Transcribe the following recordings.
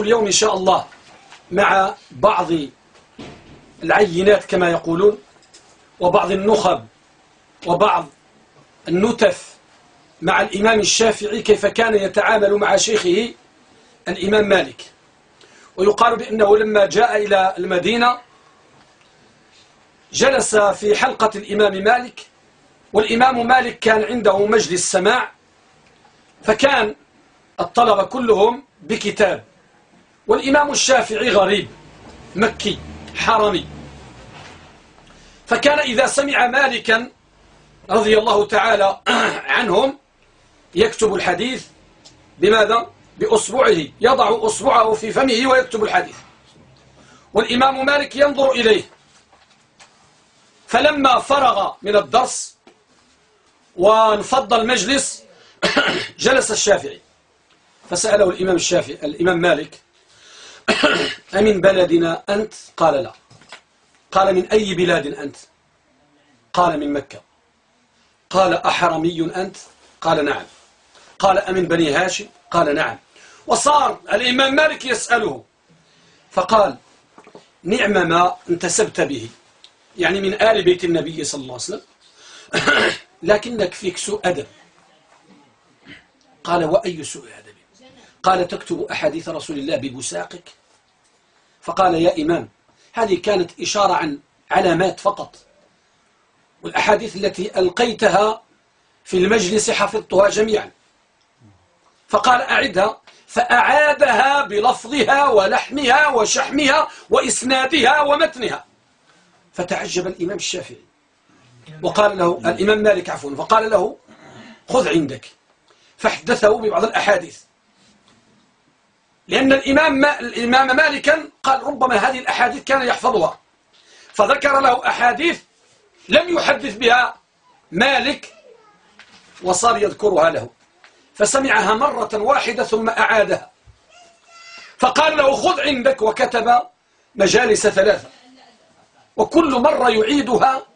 اليوم إن شاء الله مع بعض العينات كما يقولون وبعض النخب وبعض النتف مع الإمام الشافعي كيف كان يتعامل مع شيخه الإمام مالك. ويقال بأنه لما جاء إلى المدينة جلس في حلقة الإمام مالك والإمام مالك كان عنده مجلس سماع فكان الطلبة كلهم بكتاب. والإمام الشافعي غريب مكي حرمي. فكان إذا سمع مالكا رضي الله تعالى عنهم يكتب الحديث بماذا؟ بأصبعه يضع أصبعه في فمه ويكتب الحديث. والإمام مالك ينظر إليه. فلما فرغ من الدرس وانفض المجلس جلس الشافعي. فسأله الإمام الشافعي الإمام مالك أمن بلدنا أنت؟ قال لا. قال من أي بلاد أنت؟ قال من مكة. قال أحرمي أنت؟ قال نعم. قال أمن بني هاشم؟ قال نعم. وصار الإمام مالك يسأله فقال نعم ما انتسبت به. يعني من آل بيت النبي صلى الله عليه وسلم. لكنك فيك سوء أدب. قال وأي سوء أدب؟ قال تكتب أحاديث رسول الله ببساقك؟ فقال يا إمام هذه كانت إشارة عن علامات فقط. والأحاديث التي ألقيتها في المجلس حفظتها جميعا. فقال أعدها فأعادها بلفظها ولحمها وشحمها وإسنادها ومتنها. فتعجب الإمام الشافعي. وقال له الإمام مالك عفوا فقال له خذ عندك. فحدثه ببعض الأحاديث. لأن الإمام, ما الإمام مالكا قال ربما هذه الأحاديث كان يحفظها. فذكر له أحاديث لم يحدث بها مالك وصار يذكرها له. فسمعها مرة واحدة ثم أعادها. فقال له خذ عندك وكتب مجالس ثلاثة. وكل مرة يعيدها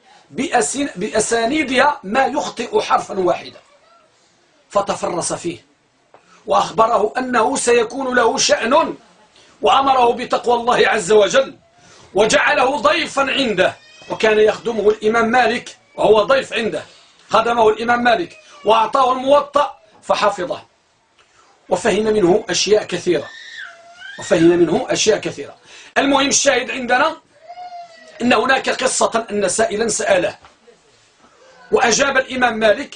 بأسانيدها ما يخطئ حرفا واحدا. فتفرس فيه. وأخبره أنه سيكون له شأن وأمره بتقوى الله عز وجل وجعله ضيفا عنده وكان يخدمه الإمام مالك وهو ضيف عنده. خدمه الإمام مالك وأعطاه الموطأ فحفظه. وفهم منه أشياء كثيرة. وفهم منه أشياء كثيرة. المهم الشاهد عندنا إن هناك قصة أن سائلا سأله. وأجاب الإمام مالك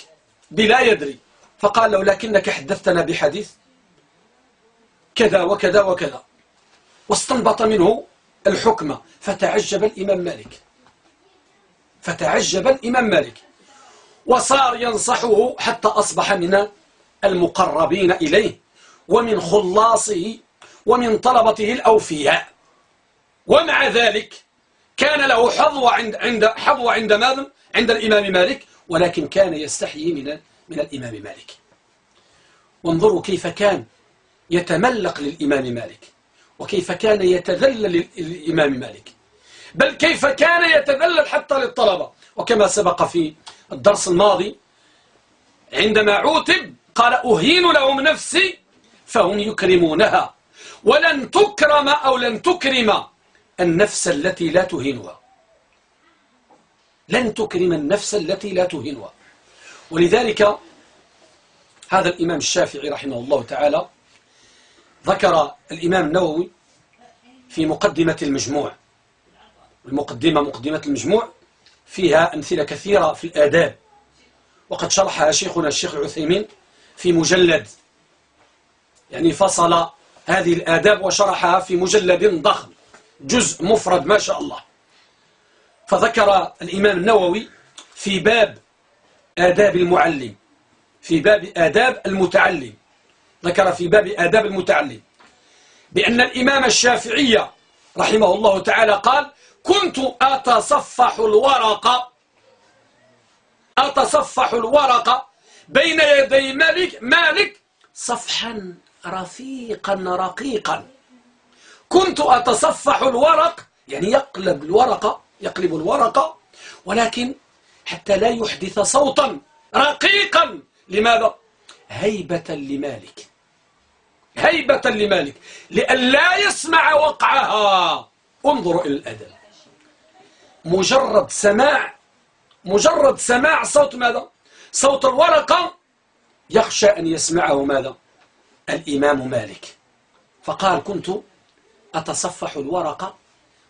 بلا يدري. فقال له لكنك حدثتنا بحديث كذا وكذا وكذا. واستنبط منه الحكم فتعجب الإمام مالك. فتعجب الإمام مالك. وصار ينصحه حتى أصبح من المقربين إليه ومن خلاصه ومن طلبته الأوفياء. ومع ذلك كان له حظوة عند عند حظوة عند عند الإمام مالك ولكن كان يستحيي من من الإمام مالك. وانظروا كيف كان يتملق للإمام مالك وكيف كان يتذلل للإمام مالك. بل كيف كان يتذلل حتى للطلبة. وكما سبق في الدرس الماضي عندما عوتب قال أهين لهم نفسي فهم يكرمونها. ولن تكرم أو لن تكرم النفس التي لا تهينها. لن تكرم النفس التي لا تهينها. ولذلك هذا الإمام الشافعي رحمه الله تعالى ذكر الإمام النووي في مقدمة المجموع. المقدمة مقدمة المجموع فيها أمثلة كثيرة في الآداب. وقد شرحها شيخنا الشيخ العثيمين في مجلد. يعني فصل هذه الآداب وشرحها في مجلد ضخم. جزء مفرد ما شاء الله. فذكر الإمام النووي في باب آداب المعلم في باب آداب المتعلم. ذكر في باب آداب المتعلم بأن الإمام الشافعي رحمه الله تعالى قال كنت أتصفح الورق أتصفح الورق بين يدي مالك مالك صفحا رفيقا رقيقا. كنت أتصفح الورق يعني يقلب الورقة يقلب الورقة ولكن حتى لا يحدث صوتا رقيقا. لماذا؟ هيبة لمالك. هيبة لمالك. لئلا يسمع وقعها. انظروا إلى الأدب. مجرد سماع. مجرد سماع صوت ماذا؟ صوت الورقة يخشى أن يسمعه ماذا؟ الإمام مالك. فقال كنت أتصفح الورقة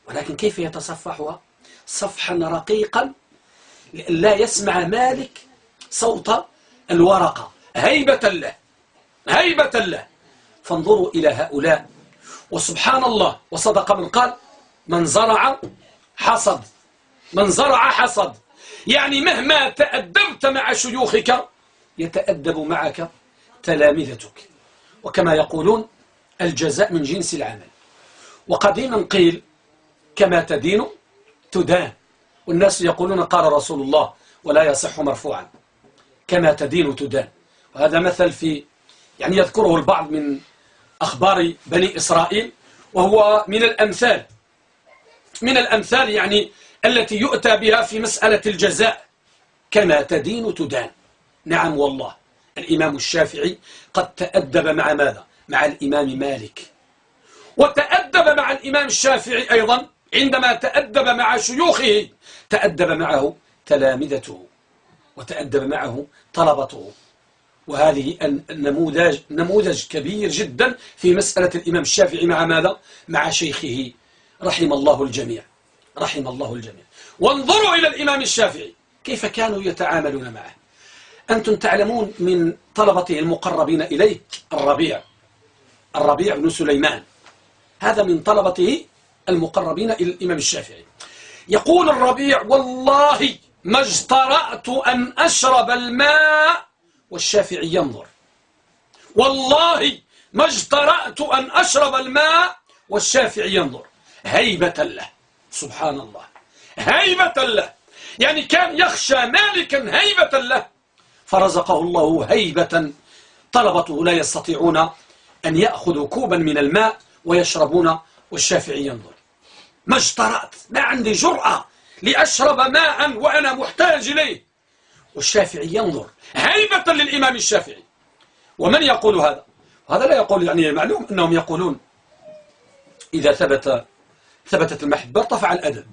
ولكن كيف يتصفحها؟ صفحا رقيقا لا يسمع مالك صوت الورقة. هيبة له هيبة له. فانظروا إلى هؤلاء. وسبحان الله وصدق من قال من زرع حصد. من زرع حصد. يعني مهما تأدبت مع شيوخك يتأدب معك تلامذتك. وكما يقولون الجزاء من جنس العمل. وقديما قيل كما تدين تدان. والناس يقولون قال رسول الله ولا يصح مرفوعا. كما تدين تدان. وهذا مثل في يعني يذكره البعض من أخبار بني إسرائيل وهو من الأمثال. من الأمثال يعني التي يؤتى بها في مسألة الجزاء. كما تدين تدان. نعم والله. الإمام الشافعي قد تأدب مع ماذا؟ مع الإمام مالك. وتأدب مع الإمام الشافعي أيضا عندما تأدب مع شيوخه تأدب معه تلامذته وتأدب معه طلبته. وهذه النموذج نموذج كبير جدا في مسألة الإمام الشافعي مع ماذا؟ مع شيخه. رحم الله الجميع. رحم الله الجميع. وانظروا إلى الإمام الشافعي. كيف كانوا يتعاملون معه؟ أنتم تعلمون من طلبته المقربين إليه الربيع. الربيع بن سليمان. هذا من طلبته المقربين إلى الإمام الشافعي. يقول الربيع والله ما اجترأت أن أشرب الماء والشافعي ينظر. والله ما اجترأت أن أشرب الماء والشافعي ينظر. هيبة له. سبحان الله. هيبة له. يعني كان يخشى مالكا هيبة له. فرزقه الله هيبة. طلبته لا يستطيعون أن يأخذوا كوبا من الماء ويشربون والشافعي ينظر. ما اجترأت ما عندي جرأة لأشرب ماء وأنا محتاج إليه. والشافعي ينظر هيبة للإمام الشافعي. ومن يقول هذا؟ هذا لا يقول يعني معلوم أنهم يقولون إذا ثبت ثبتت المحبة ارتفع الأدب.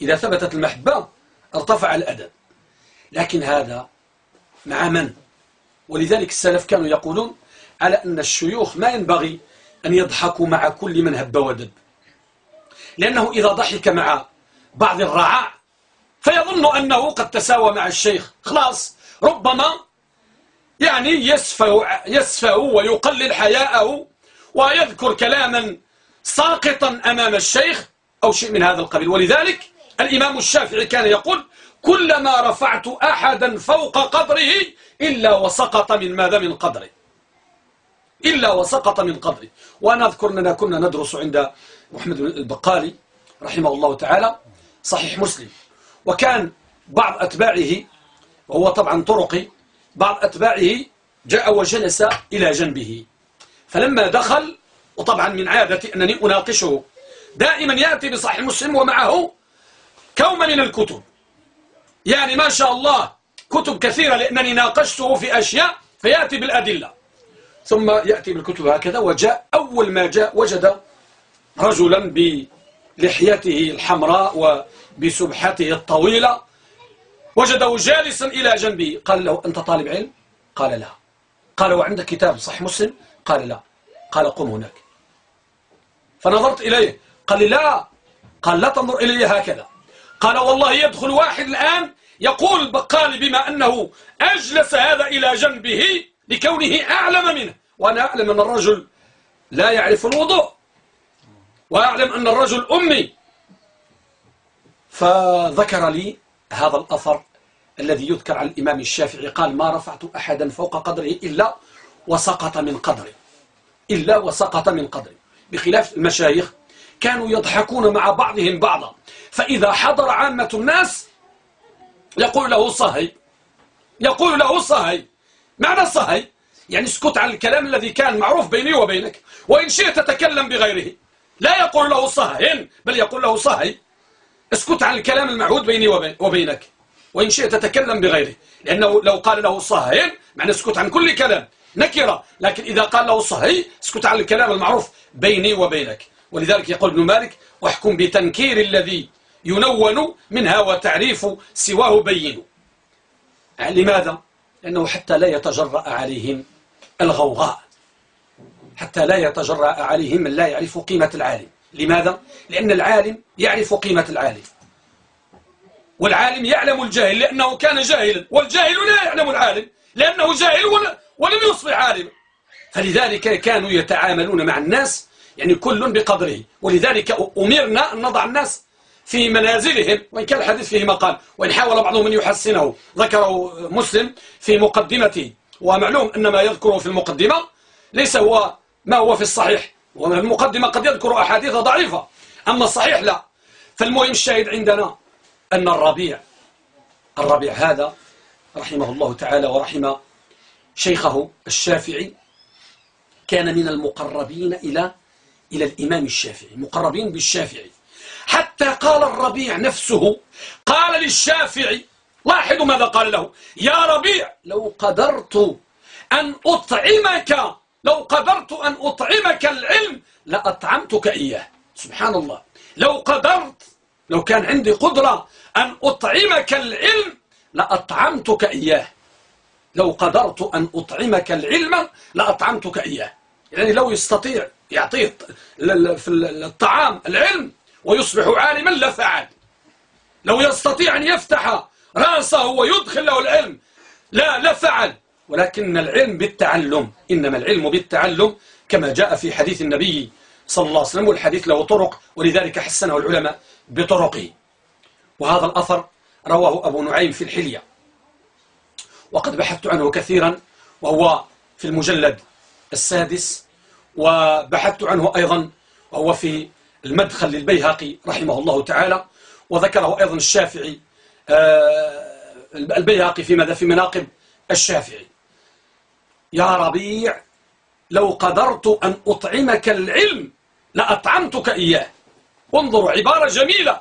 إذا ثبتت المحبة ارتفع الأدب. لكن هذا مع من؟ ولذلك السلف كانوا يقولون على أن الشيوخ ما ينبغي أن يضحكوا مع كل من هب ودب. لأنه إذا ضحك مع بعض الرعاع فيظن أنه قد تساوى مع الشيخ. خلاص. ربما يعني يسفه, يسفه ويقلل حياءه ويذكر كلاما ساقطا أمام الشيخ أو شيء من هذا القبيل. ولذلك الإمام الشافعي كان يقول كلما رفعت أحدا فوق قدره إلا وسقط من ماذا؟ من قدره. إلا وسقط من قدره وأنا أذكر أننا كنا ندرس عند محمد البقالي رحمه الله تعالى صحيح مسلم. وكان بعض أتباعه وهو طبعا طرقي بعض أتباعه جاء وجلس إلى جنبه. فلما دخل وطبعا من عادتي أنني أناقشه دائما يأتي بصحيح مسلم ومعه كوم من الكتب. يعني ما شاء الله كتب كثيرة لأنني ناقشته في أشياء فيأتي بالأدلة. ثم يأتي بالكتب هكذا وجاء أول ما جاء وجد رجلا بلحيته الحمراء وبسبحته الطويلة وجده جالسا إلى جنبه. قال له أنت طالب علم؟ قال لا. قال وعندك كتاب صح مسلم؟ قال لا. قال قم هناك. فنظرت إليه. قال لي لا. قال لا تنظر إلي هكذا. قال والله يدخل واحد الآن يقول بقال بما أنه أجلس هذا إلى جنبه لكونه أعلم منه. وأنا أعلم أن الرجل لا يعرف الوضوء. وأعلم أن الرجل أمي. فذكر لي هذا الأثر الذي يذكر عن الإمام الشافعي. قال ما رفعت أحدا فوق قدره إلا وسقط من قدره إلا وسقط من قدره بخلاف المشايخ كانوا يضحكون مع بعضهم بعضا. فإذا حضر عامة الناس يقول له صهي يقول له صهي معنى صهي يعني اسكت عن الكلام الذي كان معروف بيني وبينك وإن شئت تتكلم بغيره. لا يقول له صهين بل يقول له صهي اسكت عن الكلام المعهود بيني وبينك. وإن شئت تتكلم بغيره. لأنه لو قال له صهين معنى اسكت عن كل كلام. نكرة. لكن إذا قال له صهي اسكت عن الكلام المعروف بيني وبينك. ولذلك يقول ابن مالك واحكم بتنكير الذي ينون منها وتعريف سواه بين لماذا؟ لأنه حتى لا يتجرأ عليهم الغوغاء. حتى لا يتجرأ عليهم من لا يعرف قيمة العالم. لماذا؟ لأن العالم يعرف قيمة العالم. والعالم يعلم الجاهل لأنه كان جاهلا والجاهل لا يعلم العالم لأنه جاهل ولم يصبح عالما. فلذلك كانوا يتعاملون مع الناس يعني كل بقدره. ولذلك أمرنا أن نضع الناس في منازلهم وإن كان الحديث فيه مقال وإن حاول بعضهم أن يحسنه. ذكره مسلم في مقدمته ومعلوم أن ما يذكره في المقدمة ليس هو ما هو في الصحيح. والمقدمة قد يذكر أحاديث ضعيفة أما الصحيح لا. فالمهم الشاهد عندنا أن الربيع الربيع هذا رحمه الله تعالى ورحم شيخه الشافعي كان من المقربين إلى إلى الإمام الشافعي مقربين بالشافعي. حتى قال الربيع نفسه قال للشافعي لاحظوا ماذا قال له؟ يا ربيع لو قدرت أن أطعمك لو قدرت أن أطعمك العلم لأطعمتك إياه. سبحان الله. لو قدرت لو كان عندي قدرة أن أطعمك العلم لأطعمتك إياه. لو قدرت أن أطعمك العلم لأطعمتك إياه. يعني لو يستطيع يعطيه في الطعام العلم ويصبح عالما لفعل لو يستطيع أن يفتح رأسه ويدخل له العلم لا لفعل ولكن العلم بالتعلم إنما العلم بالتعلم كما جاء في حديث النبي صلى الله عليه وسلم والحديث له طرق ولذلك حسنه العلماء بطرقه. وهذا الأثر رواه أبو نعيم في الحلية. وقد بحثت عنه كثيرا وهو في المجلد السادس وبحثت عنه أيضا وهو في المدخل للبيهقي رحمه الله تعالى وذكره أيضا الشافعي آه، البيهقي في ماذا؟ في مناقب الشافعي. يا ربيع لو قدرت أن أطعمك العلم لأطعمتك إياه. انظروا عبارة جميلة.